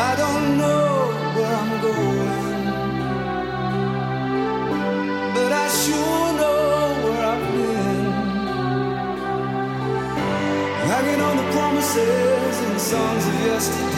I don't know where I'm going, but I sure know where I've been. Hanging on the promises and songs of yesterday.